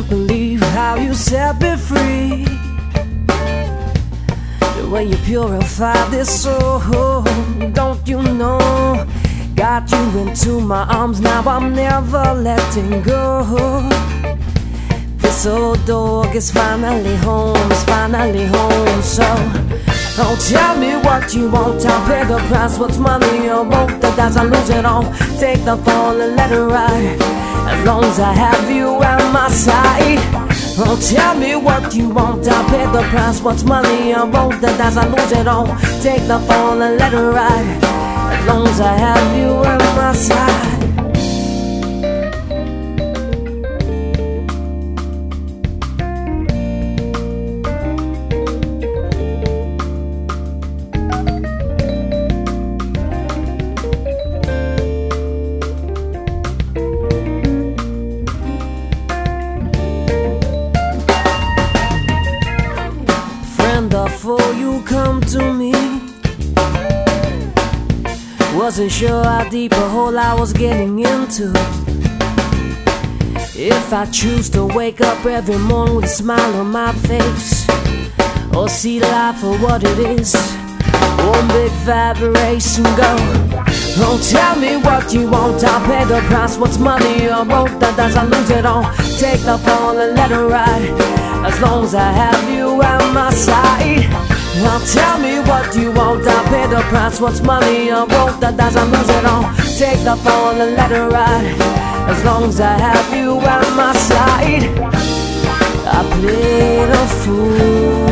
can't believe how you set me free. The way you purify this soul, don't you know? Got you into my arms, now I'm never letting go. This old dog is finally home, is finally home. So, don't tell me what you want, I'll pay the price. What's money or won't the dice? I lose it all. Take the fall and let it ride. As long as I have you at my side. Oh, tell me what you want, I'll pay the price. What's money I won't the dice? I lose it all. Take the fall and let it ride. As long as I have you at my side. Come to me. Wasn't sure how deep a hole I was getting into. If I choose to wake up every morning with a smile on my face, or see life for what it is, one big vibration go. Don't oh, tell me what you want, I'll pay the price. What's money or won't the dice? I lose it all. Take the fall and let it ride. As long as I have you at my side. Now tell me what you want, I'll pay the price. What's money I won't dice? I lose it all. Take the fall and let it ride. As long as I have you at my side. I played a fool.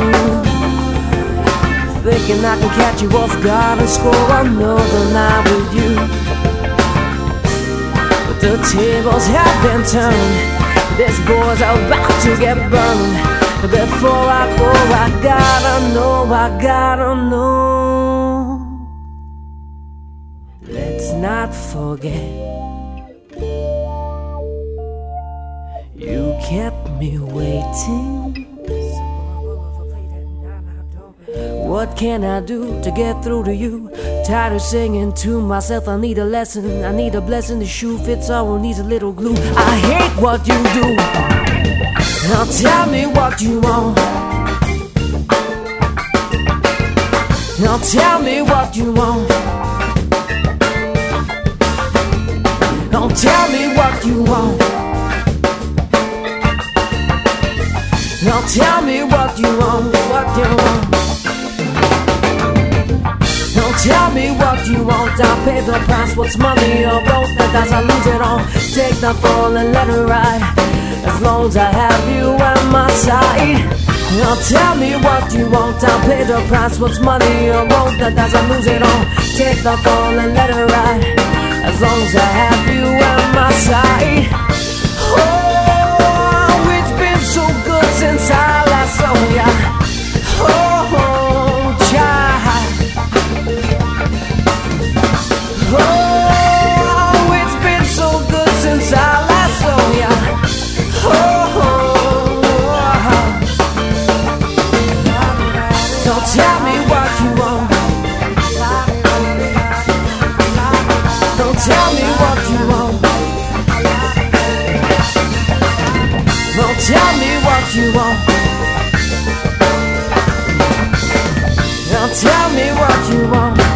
Thinking I can catch you off guard and score another night with you. But the tables have been turned. This boy's about to get burned. Before I go, I gotta I gotta know. Let's not forget. You kept me waiting. What can I do to get through to you? Tired of singing to myself, I need a lesson. I need a blessing. The shoe fits all, needs a little glue. I hate what you do. Now tell me what you want. Now tell me what you want. Now tell me what you want. Now tell me what you want, what you want. Now tell me what you want, I'll pay the price. What's money or roll the dice? I lose it all. Take the fall and let it ride. As long as I have you at my side. Now tell me what you want, I'll pay the price. What's money or roll that? I lose it all. Take the fall and let it ride. As long as I have what you want. Now tell me what you want.